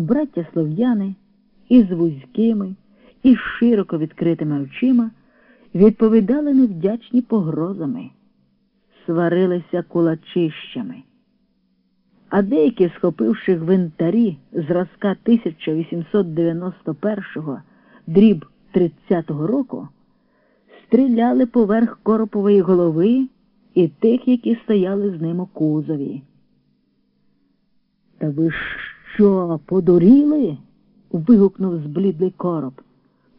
браття слов'яни із вузькими і широко відкритими очима відповідали невдячні погрозами, сварилися кулачищами. А деякі, схопивши гвинтарі зразка 1891-го, дріб 30-го року, стріляли поверх коропової голови і тих, які стояли з ним у кузові. Та ви що, подуріли? вигукнув зблідлий короб.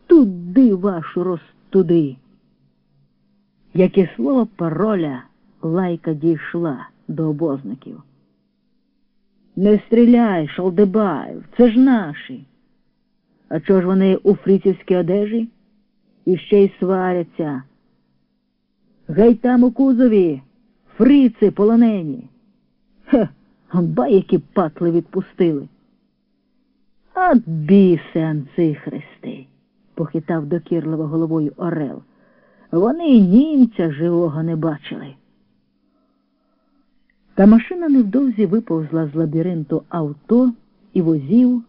Туди вашу розтуди. Як і слово пароля, лайка дійшла до обозників. Не стріляй, Шалдебаєв, це ж наші. А чого ж вони у фріцівській одежі? І ще й сваряться. Гей там у кузові, фріци полонені. Хе, ба які патли відпустили. А біси анцихристи, похитав докірливо головою Орел. Вони й німця живого не бачили. Та машина невдовзі виповзла з лабіринту авто і возів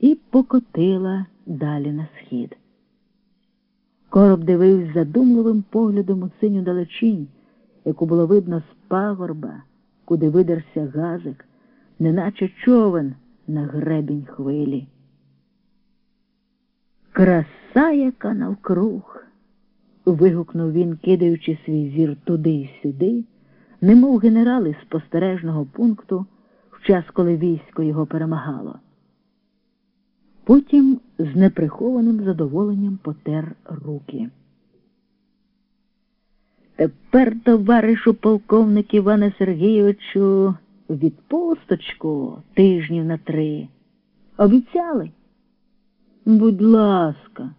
і покотила далі на схід. Короб дивився задумливим поглядом у синю далечінь, яку було видно з пагорба, куди видерся газик, неначе човен на гребінь хвилі. Краса яка навкруг. вигукнув він, кидаючи свій зір туди й сюди, немов генерали спостережного пункту в час, коли військо його перемагало. Потім з неприхованим задоволенням потер руки. Тепер, товаришу полковник Іване Сергійовичу, відпусточку тижнів на три. Обіцяли? Будь ласка,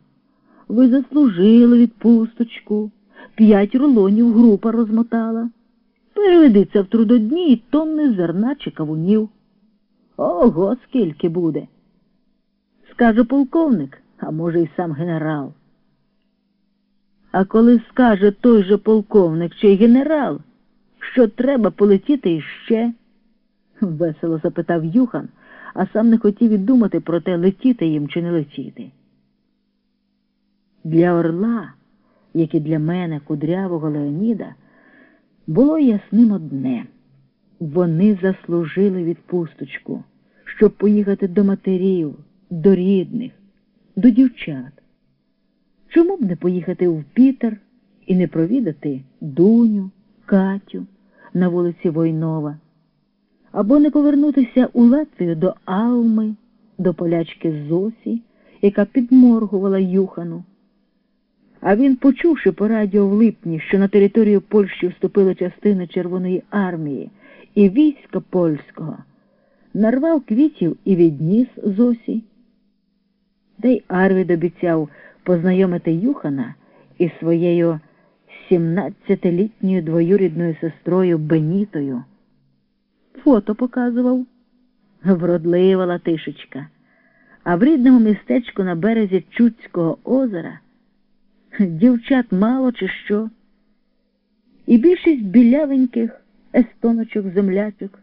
ви заслужили відпусточку. П'ять рулонів група розмотала. Переведиться в трудодні і тонни зерна чи кавунів. Ого, скільки буде. Скаже полковник, а може, й сам генерал. А коли скаже той же полковник чи генерал, що треба полетіти іще, весело запитав Юхан, а сам не хотів і думати про те, летіти їм чи не летіти. Для орла, як і для мене, кудрявого Леоніда, було ясним одне вони заслужили відпусточку, щоб поїхати до матерів, до рідних, до дівчат. Чому б не поїхати в Пітер і не провідати Дуню, Катю на вулиці Войнова, або не повернутися у Латвію до Алми, до полячки Зосі, яка підморгувала Юхану. А він, почувши по радіо в липні, що на територію Польщі вступила частина Червоної армії і війська польського, нарвав квітів і відніс Зосі. Та й Арвід обіцяв познайомити Юхана із своєю сімнадцятилітньою двоюрідною сестрою Бенітою. Фото показував вродлива латишечка, а в рідному містечку на березі Чуцького озера дівчат мало чи що, і більшість білявеньких естоночок землячок,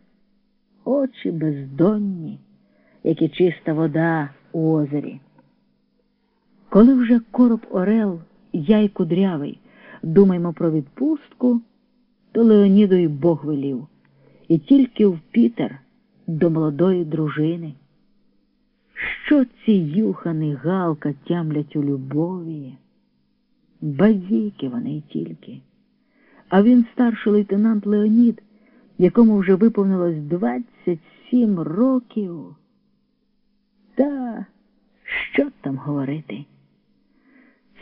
очі бездонні, як і чиста вода у озері. Коли вже короб Орел, я й кудрявий, думаємо про відпустку, то Леоніду й Бог велів, і тільки в Пітер до молодої дружини. Що ці юхани галка тямлять у любові? Базіки вони й тільки. А він старший лейтенант Леонід, якому вже виповнилось 27 років. Та що там говорити?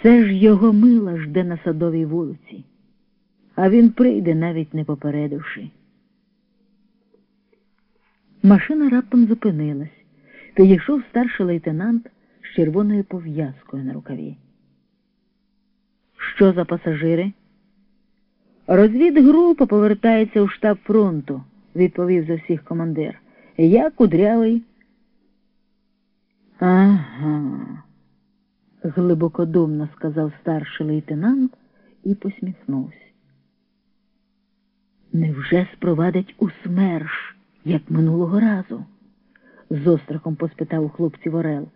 Це ж його мила жде на садовій вулиці, а він прийде, навіть не попередивши. Машина раптом зупинилась, підійшов старший лейтенант з червоною пов'язкою на рукаві. Що за пасажири? Розвідгрупа повертається у штаб фронту, відповів за всіх командир. Я кудрявий. Ага, глибокодумно сказав старший лейтенант і посміхнувся. Невже спровадить у СМЕРШ, як минулого разу? з острахом поспитав у хлопців Орел.